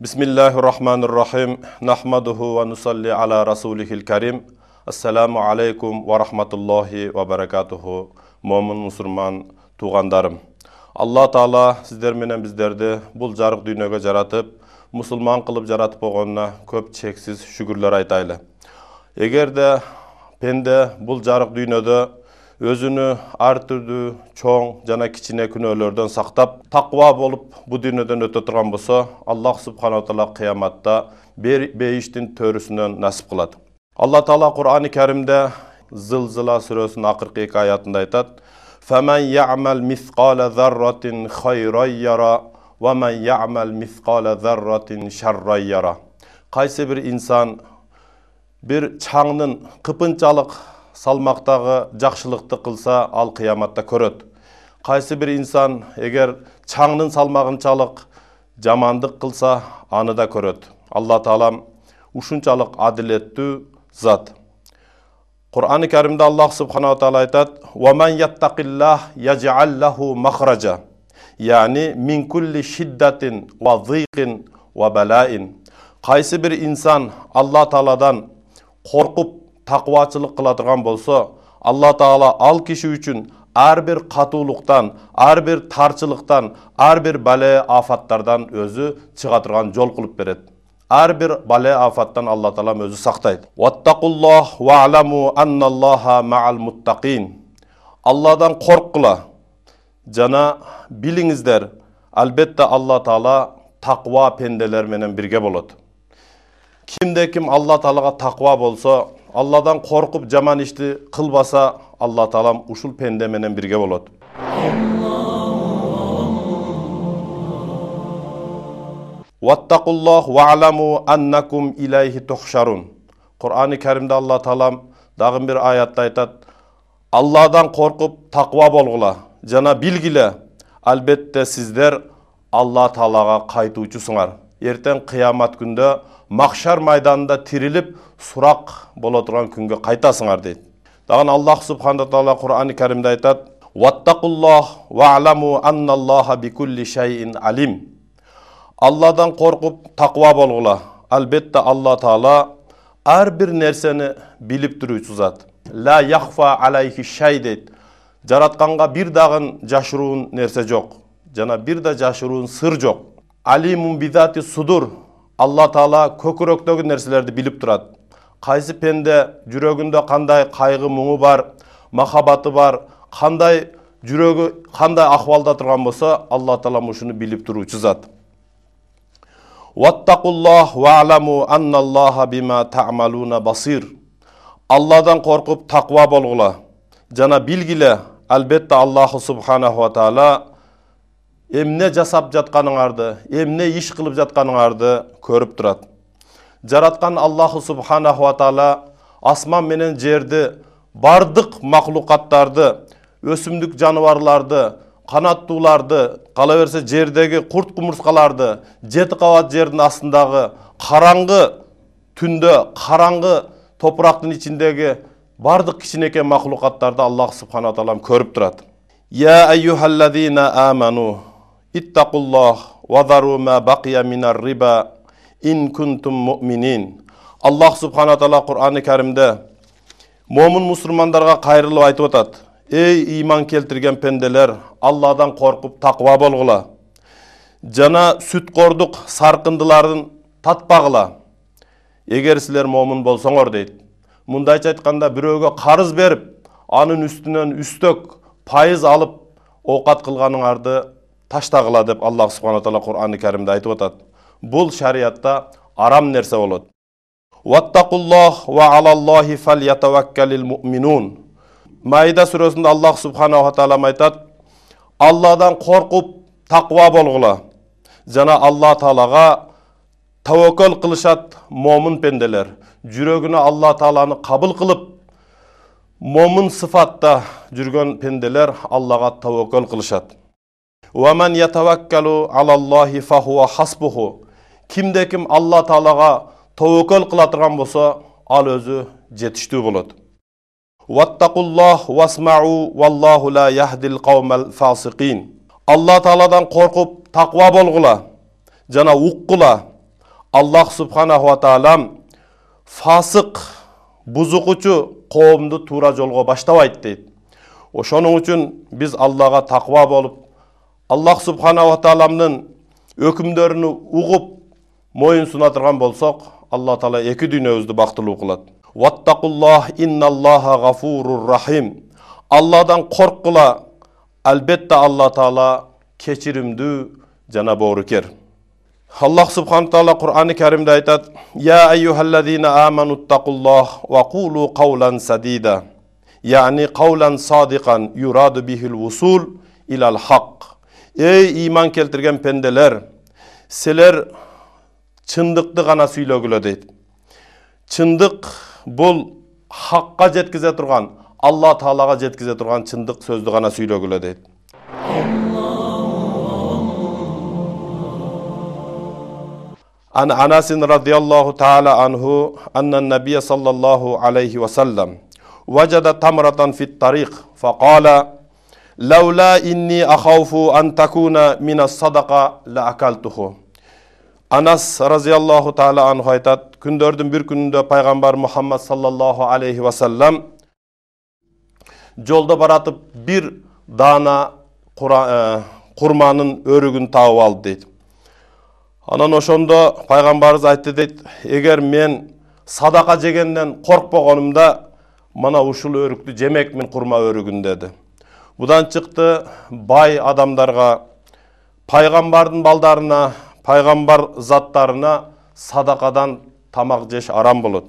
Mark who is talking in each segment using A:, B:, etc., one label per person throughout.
A: Бисмиллахи рахмани рахим. Нахмадуху ва нусалли аля расулихил карим. Ассаламу алейкум ва рахматуллахи ва баракатуху. Момын мусульман туғандарым. Алла Таала сіздер менен біздерді бұл жарық дүйнөгө жаратып, мусулман кылып жаратып койгонуна көп чексиз шүгүрлөр айтайлы. Эгерде пенде бұл жарық дүйнөдө өзүнү ар түрдүү чоң жана кичине күнөөлөрдөн сактап такыба болуп бу дүйнөдөн өтө турган болсо аллах субханала таала кыяматта бейиштин төрүсүнөн насип кылат алла таала курани каримде зылзыла сүрөсүнүн акыркы эки аятында айтат فمن يعمل مثقال ذرة خيرا يرى ومن يعمل مثقال ذرة شرا يرى кайсы бир инсан бир чаңдын кыпынчалык салмактагы жакшылыкты кылса ал кыяматта көрөт кайсы бир инсан эгер чаңдын салмагынчалык жамандык кылса аны да көрөт алла таалам ушунчалык адилеттүү зат. Qur'oni karimda alloh subhanava taolo aytadi vaman yattaqillah yaj'allahu mahraja ya'ni min kulli shiddatin va ziqin va balain qaysi bir alloh taolo al kishi uchun har bir qatuvliqdan har bir tarchilikdan har bir bala ofatlardan o'zi chiqa turgan yo'l qilib beradi ар бир бале афаттан алла таалам өзү сактайт ва'ламу анналлаха маал алладан корккула жана билиңиздер албетте алла таала таква пенделер менен бирге болот кимде ким алла таалага таква болсо алладан коркуп жаман ишти кылбаса алла таалам ушул пенде менен бирге болот ваттақуллах ва'ламу аннакум илайхи тухшарун karimda alloh taolam dag'in bir oyatda aytadi allohdan qo'rqib taqvo bo'lg'ila jana bilgila albatta sizlar alloh taologa qaytuvchisinglar ertaң qiyomat kunda mahshar maydonida tirilib suroq bo'la turgan kunga qaytasinglar deydi dag'in alloh subhana taolo qur'oni karimda aytadi vattaqulloh va'lamu annalloha bikulli shayin alim алладан қорқып тақуа болғыла. Әлбетте алла тағала әрбір нәрсені біліп тұруші зат ла яхфа алайхи шай дейді. Жаратқанға бір дағын жашыруын нәрсе жоқ. Жана бір да жашыруын сыр жоқ. Алимун бидати судур алла тағала көкіректегі нәрселерді біліп тұрады. Қайсы пенде жүрегінде қандай қайғы мұңы бар махаббаты бар қандай жүрегі қандай ахуалда тұрған болса алла тағала ушуну біліп тұруші зат. Алладан қорқып тақуа болғыла. Жана билгиле албетте аллаху субханаху таала эмне жасап жатқаныңарды эмне иш кылып жатқаныңарды көрүп турат жараткан аллаху субханаху ва таала асман менен жерди бардык маклукаттарды өсүмдүк жаныбарларды қанаттууларды қала берсе жердегі құрт құмырсқаларды жеті қабат жердің астындағы қараңғы түнді қараңғы топырақтың ішіндегі бардық кішінекей мақлұқаттарды аллах субхана тағалам көріп тұрады. Я вазару ма бақия минар риба ин кунтум муминин аллах субхана тағала момын мұсылмандарға қайырлы айтып жатады ей иман келтірген пенделер алладан қорқып тақуа болғыла жана сүтқордық сарқындыларын татпағыла егер сілер момын болсоңор дейді мындайча айтқанда біреуге қарыз беріп анын үстінен үстөк пайыз алып оқат қылғаныңарды таштағыла деп аллах субхана тағала құрани кәрімде айтып жатады бұл шариатта арам нәрсе болады майда сүресінде аллах субханала тағала айтады алладан қорқып тақуа болғыла жана алла тағалаға тәуекел қылышат момын пенделер. Жүрегіне алла тағаланы қабыл қылып момын сыфатта жүрген пенделер аллаға тәуекел қылышат уаман ятаваккалу алаллахи фахуа хасбуху кимде ким алла тағалаға тәуекел қыла тұрған болса ал өзі жетіштүү болады ваттақуллах васмау валлаху ла яхдил қаумал фасиқин алла тағаладан қорқып тақуа болғыла жана уккула аллах субханаху таалам фасық бузукучу коомду туура жолго баштабайт дейт ошонун үчүн биз аллага такыба болуп аллах субханала тааламдын өкүмдөрүн угуп моюн суна турган болсок алла таала эки дүйнөбүздү бактылуу кылат ваттакуллах инналлаха гафурур рахим алладан корккула албетте алла таала кечиримдүү жана боорукер аллах субхана таала кур'ани каримде айтат я айюхаллазина аману ттакуллах ва кулу каулан садида яъни каулан садикан юраду бихил вусул илал хак ей иман келтирген пенделер силер чындыкты гана сүйлөгүлө дейт чындык бул хакка жеткизе турган алла таалага жеткизе турган чындык сөздү гана сүйлөгүлө дейт عن أنس رضي الله تعالى عنه أن النبي صلى الله عليه وسلم وجد تمرة في الطريق فقال лаула инни ахауфу ан мина садақа ла акалтуху анас разиаллаху тағала анху айтады күндердің бір күнінде пайғамбар Мухаммад саллаллаху алейхи уассалам жолда баратып бір дана курманын құрманың өрігін тауып алды дейді анан ошондо пайгамбарыбыз айтты дейт эгер мен садака жегенден коркпогонумда мына ушул өрүктү жемек мен курма өрүгүн деди будан чыкты бай адамдарга пайгамбардын балдарына пайгамбар заттарына садакадан тамак жеш арам болот.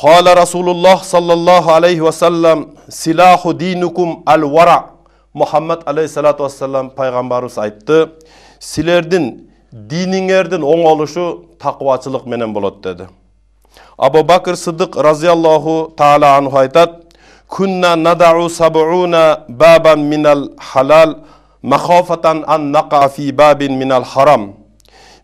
A: Кала расулуллах саллаллаху алейхи вассалам силаху динукум ал вара мухаммад алейхисалату вассалам пайгамбарыбыз айтты силердин диниңердин оңолушу такыбачылык менен болот деди абу бакр сыдык разиаллаху таала анху айтат kunna nada'u sab'una baban minel halal mahafatan an naka fi babin minel haram.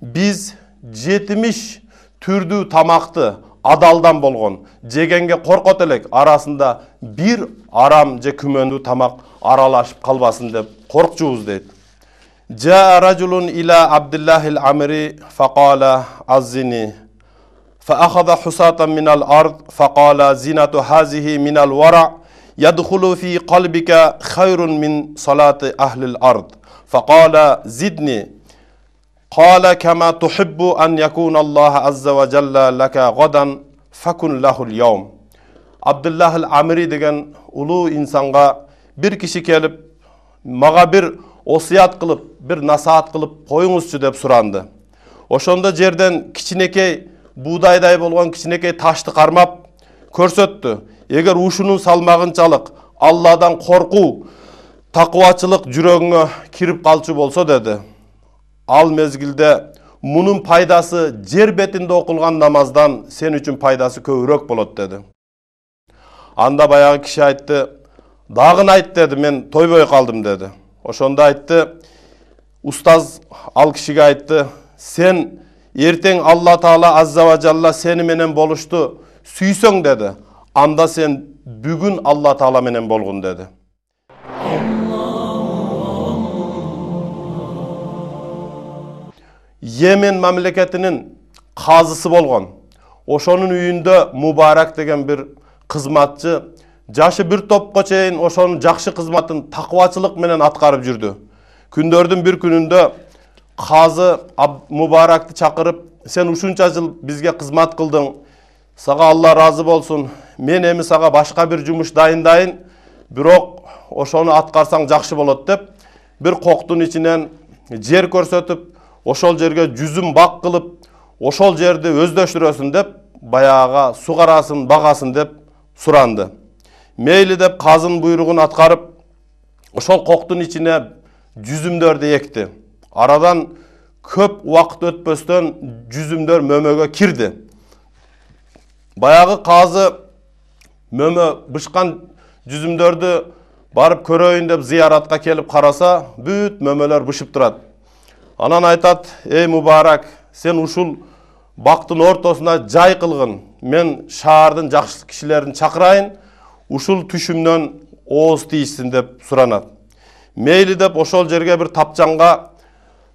A: Biz 70 türdü tamaktı adaldan bolgon жегенге коркот элек арасында бир арам же күмөндүү тамак аралашып калбасын деп коркчубуз дейт жаа ражулун ила абдиллахил амри факала аззини فأخذ حصاة من الأرض فقال زينة هذه من الورع يدخل في قلبك خير من صلاة أهل الأرض. فقال زدني. قال كما تحب أن يكون الله عز وجل لك غدا فكن له اليوم. عبد الله العمري دقن ulu إنسان غا kişi gelip maga bir osiyat kılıp bir nasihat kılıp koyunuzcu deb surandı. Oşonda cerden kiçinekey буудайдай болгон кичинекей ташты кармап көрсөттү эгер ушунун салмагынчалык алладан коркуу такыбачылык жүрөгүңө кирип калчу болсо деди ал мезгилде мунун пайдасы жер бетинде окулган намаздан сен үчүн пайдасы көбүрөөк болот деди анда баягы киши айтты дагы айт деди мен тойбой калдым деди ошондо айтты устаз ал кишиге айтты сен эртең алла таала азза ва жалла сени менен болушту сүйсөң деди анда сен бүгүн алла таала менен болгун деди йемен мамлекетинин казысы болгон ошонун үйүндө мубарак деген бир кызматчы жашы бир топко чейин ошонун жакшы кызматын такыбачылык менен аткарып жүрдү күндөрдүн бир күнүндө казы мубаракты чакырып сен ушунча жыл бизге кызмат кылдың сага алла ыраазы болсун мен эми сага башка бир жумуш дайындайын. Бирок ошону аткарсаң жакшы болот деп бир коктун ичинен жер көрсөтүп ошол жерге жүзүм бак кылып ошол жерди өздөштүрөсүн деп баягы сугарасын багасын деп суранды. Мейли деп казын буйругун аткарып ошол коктун ичине жүзүмдөрдү экти. Арадан көп убакыт өтпөстөн жүзүмдөр мөмөгө кирди баягы казы мөмө бышкан жүзүмдөрдү барып көрөйүн деп зыяратка келип караса бүт мөмөлөр бышып турат анан айтат эй мубарак сен ушул бактын ортосуна жай кылгын мен шаардын жакшы кишилерин чакырайын ушул түшүмдөн ооз тийишсин деп суранат мейли деп ошол жерге бир тапчанга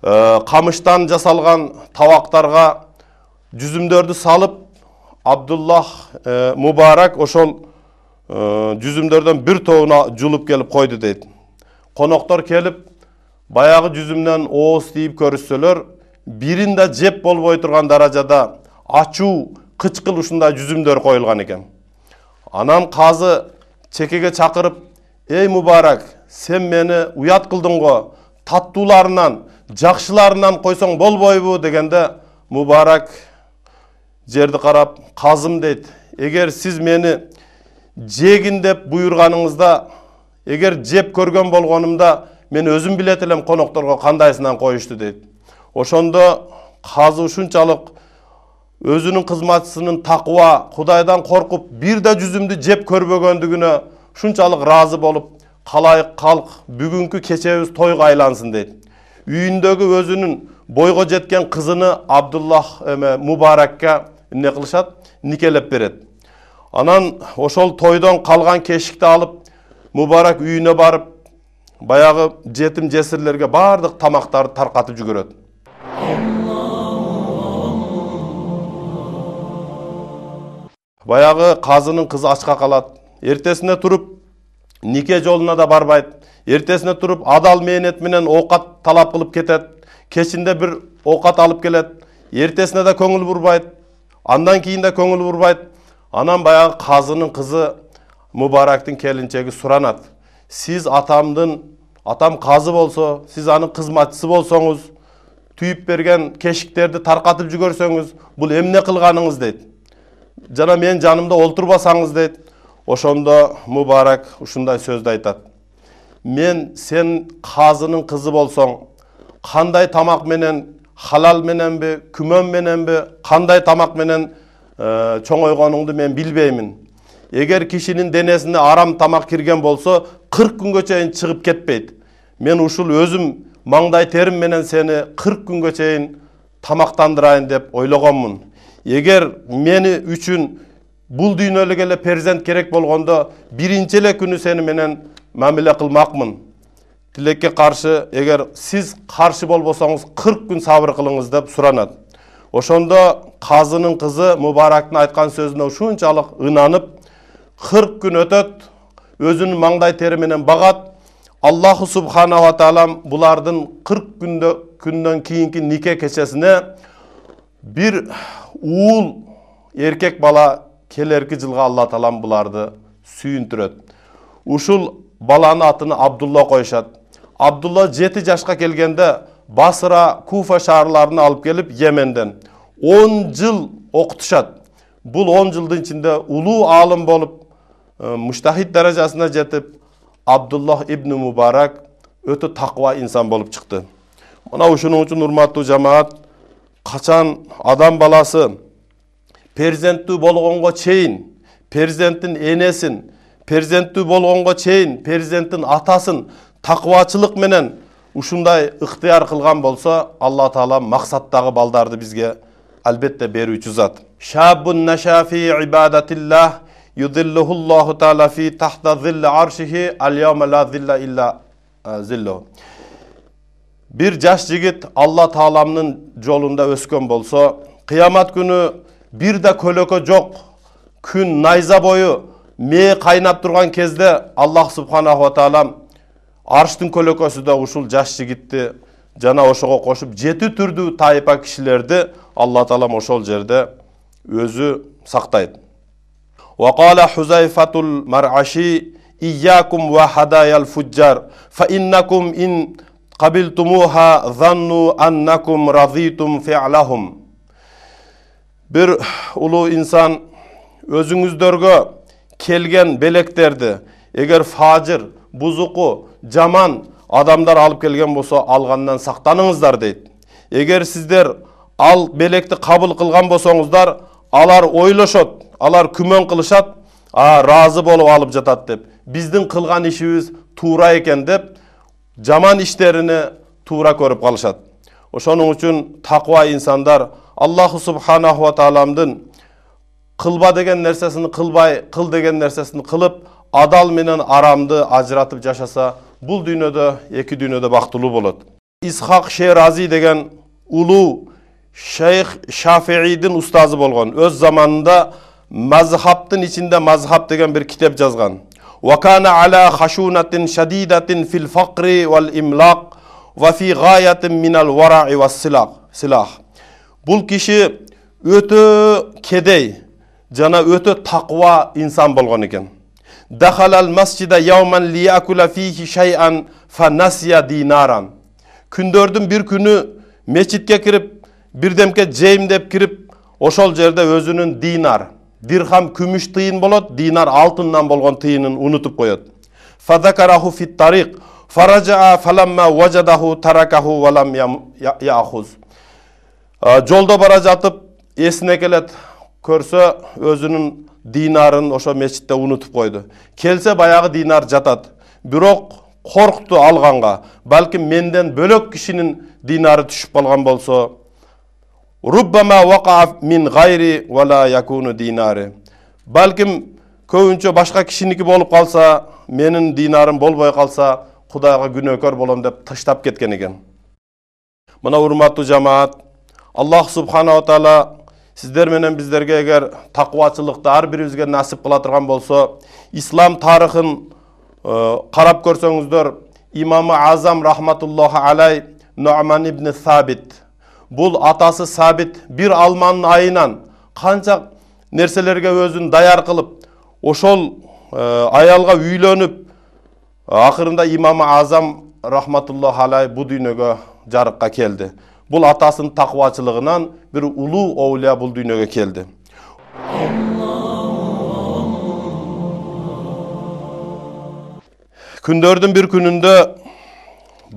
A: камыштан жасалган табактарга жүзүмдөрдү салып абдуллах э, мубарак ошол э, жүзүмдөрдөн бир тобуна жулуп келип койду дейт коноктор келип баягы жүзүмдөн ооз тийип көрүшсөлөр бирин да жеп болбой турган даражада ачуу кычкыл ушундай жүзүмдөр коюлган экен анан казы чекеге чакырып эй мубарак сен мени уят кылдың го таттууларынан жакшыларынан койсоң болбойбу дегенде мубарак жерди карап казым дейт эгер сиз мени жегин деп буйруганыңызда эгер жеп көргөн болгонумда мен өзүм билет элем конокторго кандайсынан коюшту дейт ошондо казы ушунчалык өзүнүн кызматчысынын такыба кудайдан коркуп бир да жүзүмдү жеп көрбөгөндүгүнө ушунчалык ыраазы болуп калайык калк бүгүнкү кечебиз тойго айлансын дейт үйүндөгү өзүнүн бойго жеткен кызыны абдуллах эме мубаракка эмне кылышат никелеп берет анан ошол тойдон калган кешикти алып мубарак үйүнө барып баягы жетим жесирлерге баардык тамактарды таркатып жүгүрөт баягы казынын кызы ачка калат эртесине туруп нике жолуна да барбайт. Эртесине туруп адал мээнет менен оокат талап кылып кетет. Кечинде бир оокат алып келет. Эртесине да көңүл бурбайт андан кийин да көңүл бурбайт анан баягы казынын кызы мубарактын келинчеги суранат сиз атамдын атам казы болсо сиз анын кызматчысы болсоңуз түйүп берген кешиктерди таркатып жүгөрсөңүз бул эмне кылганыңыз дейт жана менин жанымда олтурбасаңыз дейт ошондо мубарак ушундай сөздү айтат. Мен сен казынын кызы болсоң кандай тамак менен халал мененби күмөн мененби кандай тамак менен чоңойгонуңду мен билбеймин эгер кишинин денесине арам тамак кирген болсо кырк күнгө чейин чыгып кетпейт. Мен ушул өзүм маңдай терим менен сени кырк күнгө чейин тамактандырайын деп ойлогонмун. Эгер мени үчүн бул дүйнөлүк эле перзент керек болгондо биринчи эле күнү сени менен мамиле кылмакмын тилекке каршы эгер сиз каршы болбосоңуз кырк күн сабыр кылыңыз деп суранат ошондо казынын кызы мубарактын айткан сөзүнө ушунчалык ынанып кырк күн өтөт өзүнүн маңдай тери менен багат аллаху субханала таалам булардын кырк күндө күндөн кийинки нике кечесине бир уул эркек бала келерки жылга алла таалам буларды сүйүндүрөт ушул баланын атын абдулла коюшат абдулла жети жашка келгенде басра куфа шаарларына алып келип йеменден он жыл окутушат бул он жылдын ичинде улуу аалым болуп муштахид даражасына жетип абдуллах ибн мубарак өтө такыба инсан болуп чыкты мына ушунун үчүн урматтуу жамаат качан адам баласы перзенттүү болгонго чейин перзенттин энесин перзенттүү болгонго чейин перзенттин атасын такыбачылык менен ушундай ыктыяр кылган болсо алла таала максаттагы балдарды бизге албетте берүүчү зат шабун наша фи ибадатиллах юдиллуху ллаху таала фи тахта зилли аршихи ал яума ла зилла илля зиллу бир жаш жигит алла тааламдын жолунда өскөн болсо кыямат күнү бир да көлөкө жок күн найза бою мээ кайнап турган кезде аллах субханаху таалам арштын көлөкөсү да ушул жаш жигитти жана ошого кошуп жети түрдүү тайпа кишилерди алла таалам ошол жерде өзү сактайт وقال حذيفة المرعشي إياكم وهدايا الفجار فإنكم إن قبلتموها ظنوا أنكم رضيتم فعلهم бир улуу инсан өзүңүздөргө келген белектерди эгер фажыр бузуку жаман адамдар алып келген болсо алгандан сактаныңыздар дейт эгер сиздер ал белекти кабыл кылган болсоңуздар алар ойлошот алар күмөн кылышат а ыраазы болуп алып жатат деп биздин кылган ишибиз туура экен деп жаман иштерини туура көрүп калышат ошонун үчүн такыба инсандар аллаху субханаху тааламдын кылба деген нерсесин кылбай кыл деген нерсесин кылып адал менен арамды ажыратып жашаса бул дүйнөдө эки дүйнөдө бактылуу болот исхак шерази деген улуу шейх шафиидин устазы болгон өз заманында мазхабтын ичинде мазхаб деген бир китеп жазган وكان على خشونة شديدة في الفقر والإملاق وفي غاية من الورع والسلاح Бұл киши өтө кедей жана өтө таква инсан болгон экен дахалал масжида яуман лиякула фихи шайан фанасия динаран. Күндөрдүн бир күнү мечитке кирип бирдемке жейм деп кирип ошол жерде өзүнүн динар дирхам күмүш тыйын болот динар алтындан болгон тыйынын унутуп коет. Фадакараху фит тарик фаражаа фаламма важадаху таракаху валам яхуз жолдо бара жатып эсине келет көрсө өзүнүн динарын ошо мечитте унутуп койду келсе баягы динар жатат бирок коркту алганга балким менден бөлөк кишинин динары түшүп калган болсо руббама вака мин гайри вала якуну динари балким көбүнчө башка кишиники болуп калса менин динарым болбой калса кудайга күнөөкөр болом деп таштап кеткен экен мына урматтуу жамаат аллах субханала таала сиздер менен биздерге эгер такубачылыкты ар бирибизге насип кыла турган болсо ислам тарыхын карап көрсөңүздөр имамы азам рахматуллаху алай нуман ибн сабит бұл атасы сабит бір алманын айынан қанша нәрселерге өзін даяр қылып ошол аялға үйлөнүп акырында имам азам рахматуллах алай бул дүйнөгө жарыкка келди бул атасынын такыбачылыгынан бир улуу оулия бул дүйнөгө келди күндөрдүн бир күнүндө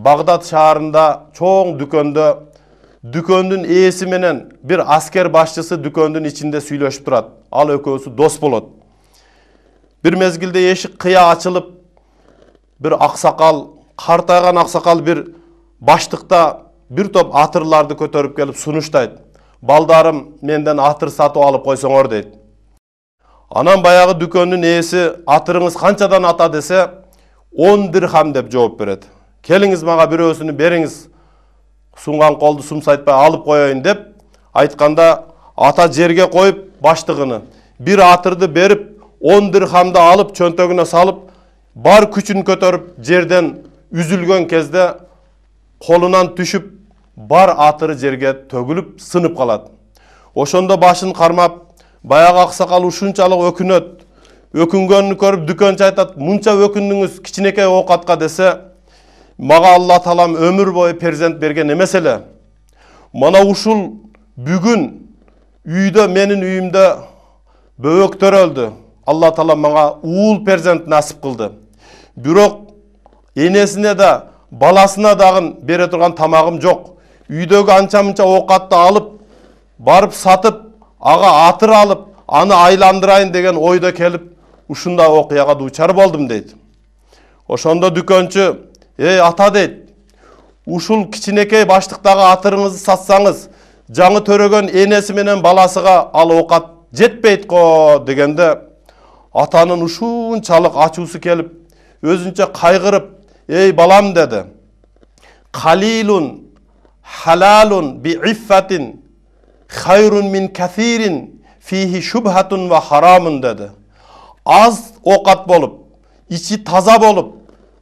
A: багдад шаарында чоң дүкөндө дүкөндүн ээси менен бир аскер башчысы дүкөндүн ичинде сүйлөшүп турат ал экөөсү дос болот бир мезгилде эшик кыя ачылып бир аксакал картайган аксакал бир баштыкта бир топ атырларды көтөрүп келип сунуштайт балдарым менден атыр сатып алып койсоңор дейт анан баягы дүкөндүн ээси атырыңыз канчадан ата десе он дирхам деп жооп берет келиңиз мага бирөөсүнү бериңиз сунган колду сумсайтпай алып коеюн деп айтканда ата жерге коюп баштыгыны бир атырды берип он дирхамды алып чөнтөгүнө салып бар күчүн көтөрүп жерден үзүлгөн кезде колунан түшүп бар атыры жерге төгүлүп сынып калат ошондо башын кармап баягы аксакал ушунчалык өкүнөт өкүнгөнүн көрүп дүкөнчү айтат мынча өкүндүңүз кичинекей оокатка десе мага алла таалам өмүр бою перзент берген эмес эле. Мына ушул бүгүн үйдө менин үйүмдө бөбөктөр өлдү алла таала мага уул перзент насип кылды. Бирок энесине да баласына дагы бере турган тамагым жок. Үйдөгү анча мынча оокатты алып барып сатып ага атыр алып аны айландырайын деген ойдо келип ушундай окуяга дуучар болдум дейт ошондо дүкөнчү ей ата дейт ушул кичинекей баштыктагы атырыңызды сатсаңыз жаңы төрөгөн энеси менен баласыга ал оокат жетпейт го дегенде атанын ушунчалык ачуусу келип өзүнчө кайгырып эй балам деди. Калилун халалун би иффатин хайрун мин кафирин фихи шубхатун ва харамун деди аз оокат болуп ичи таза болуп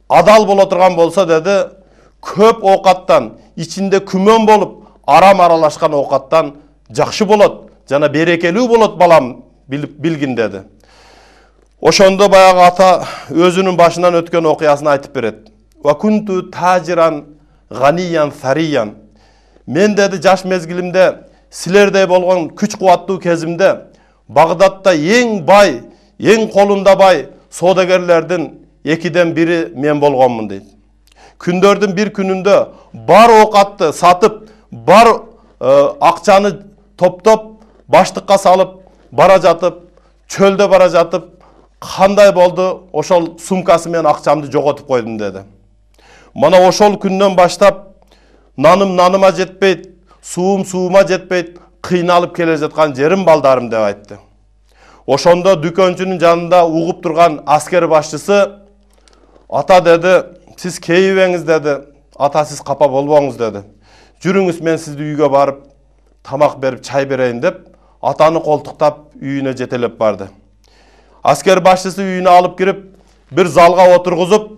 A: адал боло турган болсо деди көп оокаттан ичинде күмөн болуп арам аралашкан оокаттан жакшы болот жана берекелүү болот балам билгин деди ошондо баягы ата өзүнүн башынан өткөн окуясын айтып берет вакунту тажиран ганиян сариян мен деди жаш мезгилимде силердей болгон күч кубаттуу кезимде багдадта эң бай эң колунда бай соодагерлердин экиден бири мен болгонмун дейт күндөрдүн бир күнүндө бар оокатты сатып бар акчаны топтоп баштыкка салып бара жатып чөлдө бара жатып кандай болду ошол сумкасы менен акчамды жоготуп койдум деди мына ошол күндөн баштап наным наныма жетпейт суум суума жетпейт кыйналып келе жаткан жерим балдарым деп айтты ошондо дүкөнчүнүн жанында угуп турган аскер башчысы ата деді сіз кейібеңіз деді ата сіз қапа болбоңуз деді жүрүңүз мен сізді үйге барып тамақ беріп чай берейін деп атаны қолтықтап үйіне жетелеп барды аскер басшысы үйіне алып кіріп бір залға отырғызып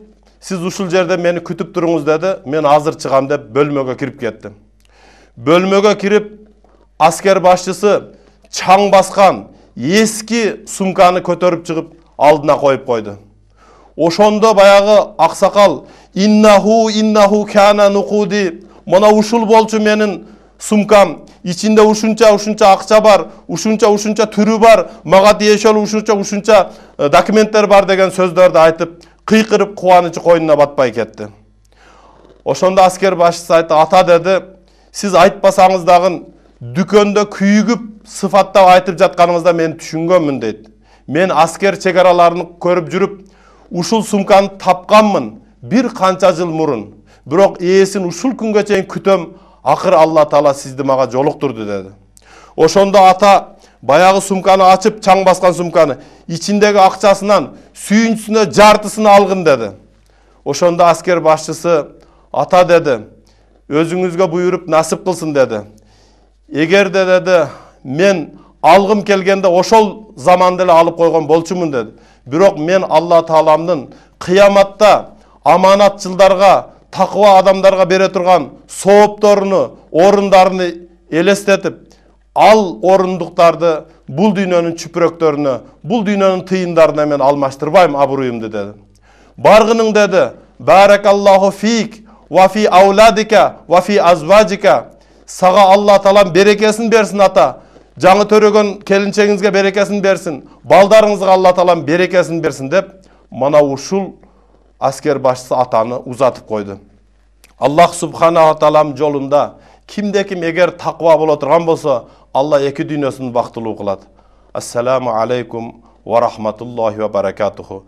A: сіз ушул жерде мені күтіп тұрыңыз деді мен азыр чыгам деп бөлмеге кіріп кетті бөлмеге кіріп аскер басшысы чаң басқан ескі сумканы көтеріп шығып алдына қойып қойды ошондо баягы аксакал иннаху иннаху кана нукуди мына ушул болчу менин сумкам. Ичинде ушунча ушунча акча бар ушунча ушунча түрү бар мага тиешелүү ушунча ушунча документтер бар деген сөздөрдү айтып кыйкырып кубанычы койнуна батпай кетти ошондо аскер башчысы айтты ата деди сиз айтпасаңыз дагы дүкөндө күйүгүп сыфаттап айтып жатканыңызда мен түшүнгөнмүн дейт мен аскер чек араларын көрүп жүрүп ушул сумканы тапканмын бир канча жыл мурун бирок ээсин ушул күнгө чейин күтөм акыры алла таала сизди мага жолуктурду деди ошондо ата баягы сумканы ачып чаң баскан сумканы ичиндеги акчасынан сүйүнчүсүнө жартысын алгын деди ошондо аскер башчысы ата деди өзүңүзгө буйруп насип кылсын деди эгерде деди мен алгым келгенде ошол заманда эле алып койгон болчумун деди бирок мен алла тааламдын кыяматта аманатчылдарга такыба адамдарга бере турган соопторуну орундарыны элестетип ал орундуктарды бул дүйнөнүн чүпүрөктөрүнө бул дүйнөнүн тыйындарына мен алмаштырбайм абруюмду деди. Баргының деди баракаллаху фик ва фи ауладика ва фи азважика сага алла таалам берекесин берсин ата. Жаңы төрөгөн келинчегиңизге берекесин берсин балдарыңызга алла таалам берекесин берсин деп мына ушул аскер башчысы атаны узатып койду. Аллах субханала тааланын жолунда кимде ким эгер такыба боло турган болсо алла эки дүйнөсүн бактылуу кылат ассаламу алейкум ва рахматуллахи ва баракатуху